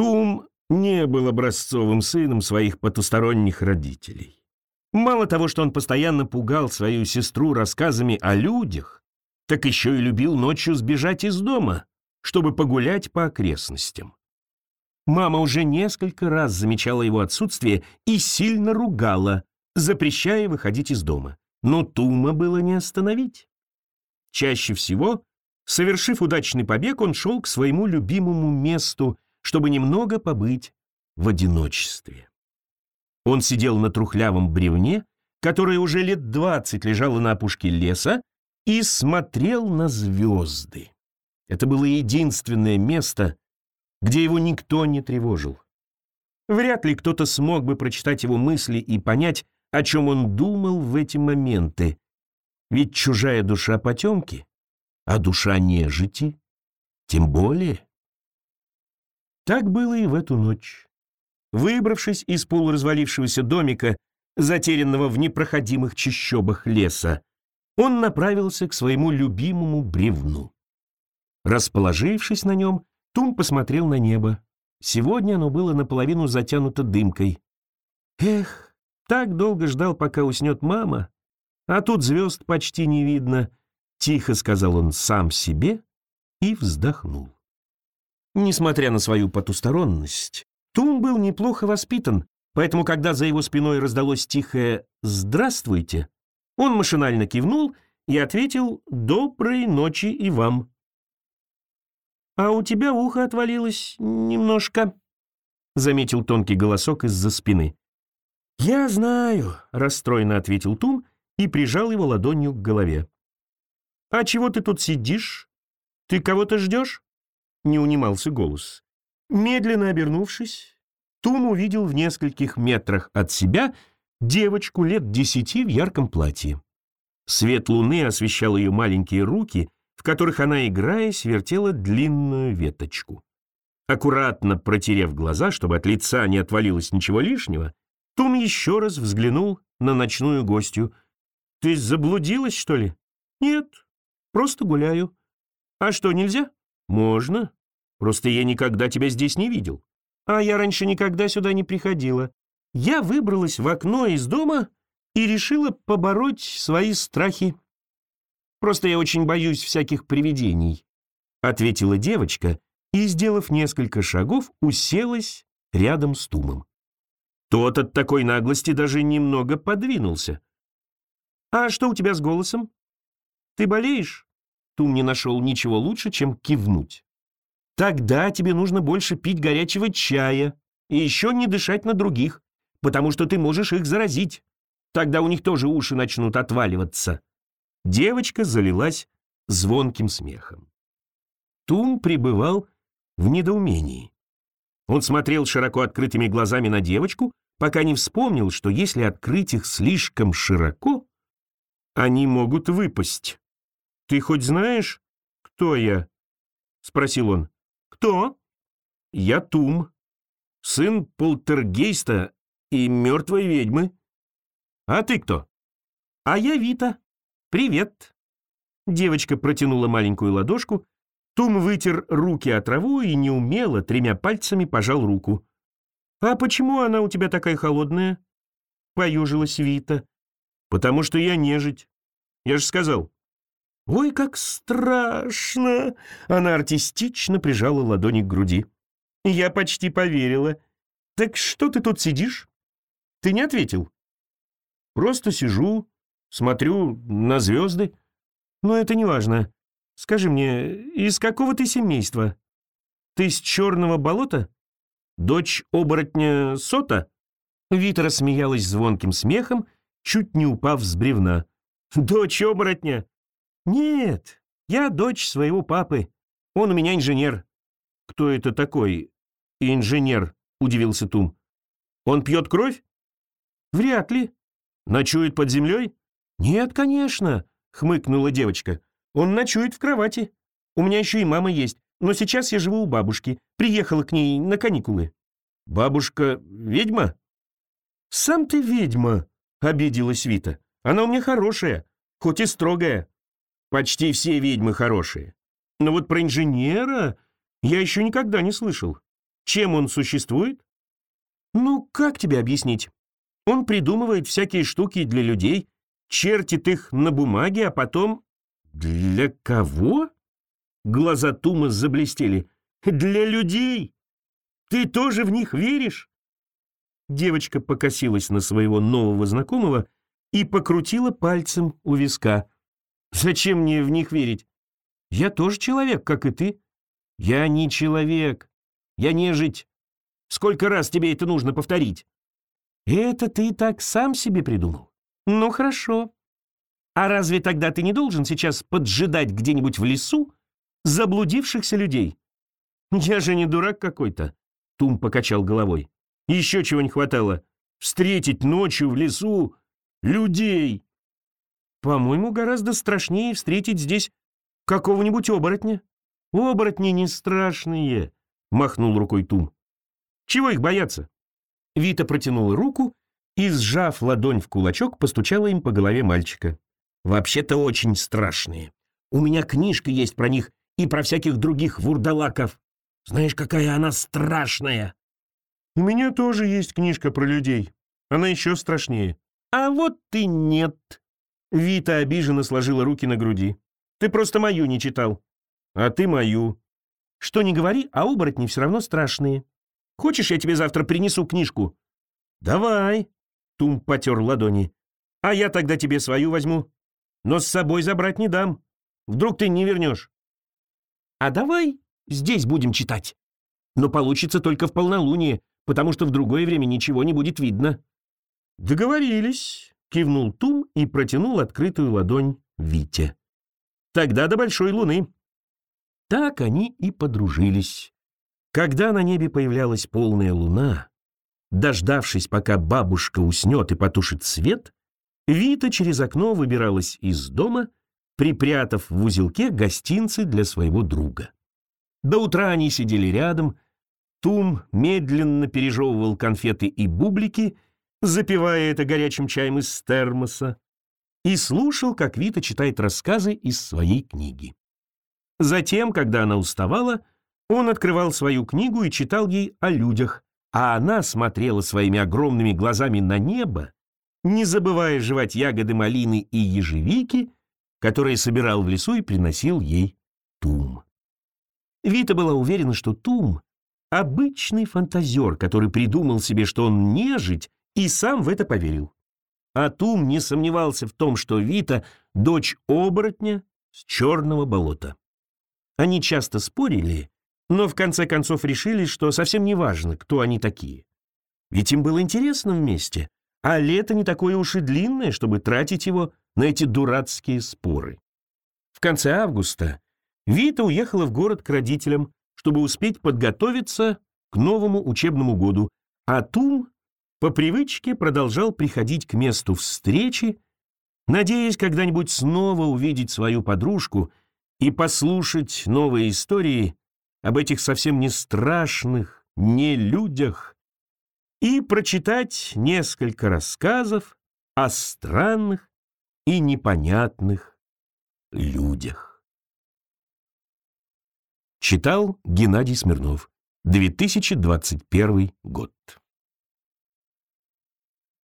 Тум не был образцовым сыном своих потусторонних родителей. Мало того, что он постоянно пугал свою сестру рассказами о людях, так еще и любил ночью сбежать из дома, чтобы погулять по окрестностям. Мама уже несколько раз замечала его отсутствие и сильно ругала, запрещая выходить из дома. Но Тума было не остановить. Чаще всего, совершив удачный побег, он шел к своему любимому месту, чтобы немного побыть в одиночестве. Он сидел на трухлявом бревне, которое уже лет двадцать лежало на опушке леса, и смотрел на звезды. Это было единственное место, где его никто не тревожил. Вряд ли кто-то смог бы прочитать его мысли и понять, о чем он думал в эти моменты. Ведь чужая душа потемки, а душа нежити тем более. Так было и в эту ночь. Выбравшись из полуразвалившегося домика, затерянного в непроходимых чащобах леса, он направился к своему любимому бревну. Расположившись на нем, Тум посмотрел на небо. Сегодня оно было наполовину затянуто дымкой. Эх, так долго ждал, пока уснет мама, а тут звезд почти не видно, тихо сказал он сам себе и вздохнул. Несмотря на свою потусторонность, Тум был неплохо воспитан, поэтому, когда за его спиной раздалось тихое «Здравствуйте», он машинально кивнул и ответил «Доброй ночи и вам». «А у тебя ухо отвалилось немножко», — заметил тонкий голосок из-за спины. «Я знаю», — расстроенно ответил Тум и прижал его ладонью к голове. «А чего ты тут сидишь? Ты кого-то ждешь?» — не унимался голос. Медленно обернувшись, Тум увидел в нескольких метрах от себя девочку лет десяти в ярком платье. Свет луны освещал ее маленькие руки, в которых она, играясь, вертела длинную веточку. Аккуратно протерев глаза, чтобы от лица не отвалилось ничего лишнего, Тум еще раз взглянул на ночную гостью. «Ты заблудилась, что ли?» «Нет, просто гуляю». «А что, нельзя?» «Можно. Просто я никогда тебя здесь не видел. А я раньше никогда сюда не приходила. Я выбралась в окно из дома и решила побороть свои страхи. Просто я очень боюсь всяких привидений», — ответила девочка и, сделав несколько шагов, уселась рядом с Тумом. Тот от такой наглости даже немного подвинулся. «А что у тебя с голосом? Ты болеешь?» Тум не нашел ничего лучше, чем кивнуть. «Тогда тебе нужно больше пить горячего чая и еще не дышать на других, потому что ты можешь их заразить. Тогда у них тоже уши начнут отваливаться». Девочка залилась звонким смехом. Тум пребывал в недоумении. Он смотрел широко открытыми глазами на девочку, пока не вспомнил, что если открыть их слишком широко, они могут выпасть. «Ты хоть знаешь, кто я?» — спросил он. «Кто?» «Я Тум, сын полтергейста и мертвой ведьмы». «А ты кто?» «А я Вита. Привет». Девочка протянула маленькую ладошку, Тум вытер руки от траву и неумело тремя пальцами пожал руку. «А почему она у тебя такая холодная?» — поюжилась Вита. «Потому что я нежить. Я же сказал». «Ой, как страшно!» Она артистично прижала ладони к груди. «Я почти поверила. Так что ты тут сидишь?» «Ты не ответил?» «Просто сижу, смотрю на звезды. Но это не важно. Скажи мне, из какого ты семейства? Ты с черного болота? Дочь оборотня Сота?» Вита рассмеялась звонким смехом, чуть не упав с бревна. «Дочь оборотня? Нет, я дочь своего папы. Он у меня инженер». «Кто это такой инженер?» — удивился Тум. «Он пьет кровь?» «Вряд ли». «Ночует под землей?» «Нет, конечно», — хмыкнула девочка. Он ночует в кровати. У меня еще и мама есть, но сейчас я живу у бабушки. Приехала к ней на каникулы». «Бабушка ведьма?» «Сам ты ведьма», — обиделась Вита. «Она у меня хорошая, хоть и строгая. Почти все ведьмы хорошие. Но вот про инженера я еще никогда не слышал. Чем он существует? Ну, как тебе объяснить? Он придумывает всякие штуки для людей, чертит их на бумаге, а потом... Для кого? Глаза Тума заблестели. Для людей. Ты тоже в них веришь? Девочка покосилась на своего нового знакомого и покрутила пальцем у виска. Зачем мне в них верить? Я тоже человек, как и ты. Я не человек. Я нежить. Сколько раз тебе это нужно повторить? Это ты так сам себе придумал? Ну, хорошо. А разве тогда ты не должен сейчас поджидать где-нибудь в лесу заблудившихся людей? Я же не дурак какой-то. Тум покачал головой. Еще чего не хватало. Встретить ночью в лесу людей. По-моему, гораздо страшнее встретить здесь какого-нибудь оборотня. Оборотни не страшные, махнул рукой Тум. Чего их бояться? Вита протянула руку и, сжав ладонь в кулачок, постучала им по голове мальчика. «Вообще-то очень страшные. У меня книжка есть про них и про всяких других вурдалаков. Знаешь, какая она страшная!» «У меня тоже есть книжка про людей. Она еще страшнее». «А вот ты нет!» Вита обиженно сложила руки на груди. «Ты просто мою не читал». «А ты мою». «Что не говори, а оборотни все равно страшные. Хочешь, я тебе завтра принесу книжку?» «Давай», — Тум потер ладони. «А я тогда тебе свою возьму. Но с собой забрать не дам. Вдруг ты не вернешь». «А давай здесь будем читать. Но получится только в полнолуние, потому что в другое время ничего не будет видно». «Договорились», — кивнул Тум и протянул открытую ладонь Вите. «Тогда до большой луны». Так они и подружились. Когда на небе появлялась полная луна, дождавшись, пока бабушка уснет и потушит свет, Вита через окно выбиралась из дома, припрятав в узелке гостинцы для своего друга. До утра они сидели рядом, Тум медленно пережевывал конфеты и бублики, запивая это горячим чаем из термоса, и слушал, как Вита читает рассказы из своей книги. Затем, когда она уставала, он открывал свою книгу и читал ей о людях, а она смотрела своими огромными глазами на небо, не забывая жевать ягоды малины и ежевики, которые собирал в лесу и приносил ей Тум. Вита была уверена, что Тум — обычный фантазер, который придумал себе, что он нежить, и сам в это поверил. А Тум не сомневался в том, что Вита — дочь оборотня с черного болота. Они часто спорили, но в конце концов решили, что совсем не важно, кто они такие. Ведь им было интересно вместе, а лето не такое уж и длинное, чтобы тратить его на эти дурацкие споры. В конце августа Вита уехала в город к родителям, чтобы успеть подготовиться к новому учебному году, а Тум по привычке продолжал приходить к месту встречи, надеясь когда-нибудь снова увидеть свою подружку и послушать новые истории об этих совсем не страшных, не людях, и прочитать несколько рассказов о странных и непонятных людях. Читал Геннадий Смирнов, 2021 год.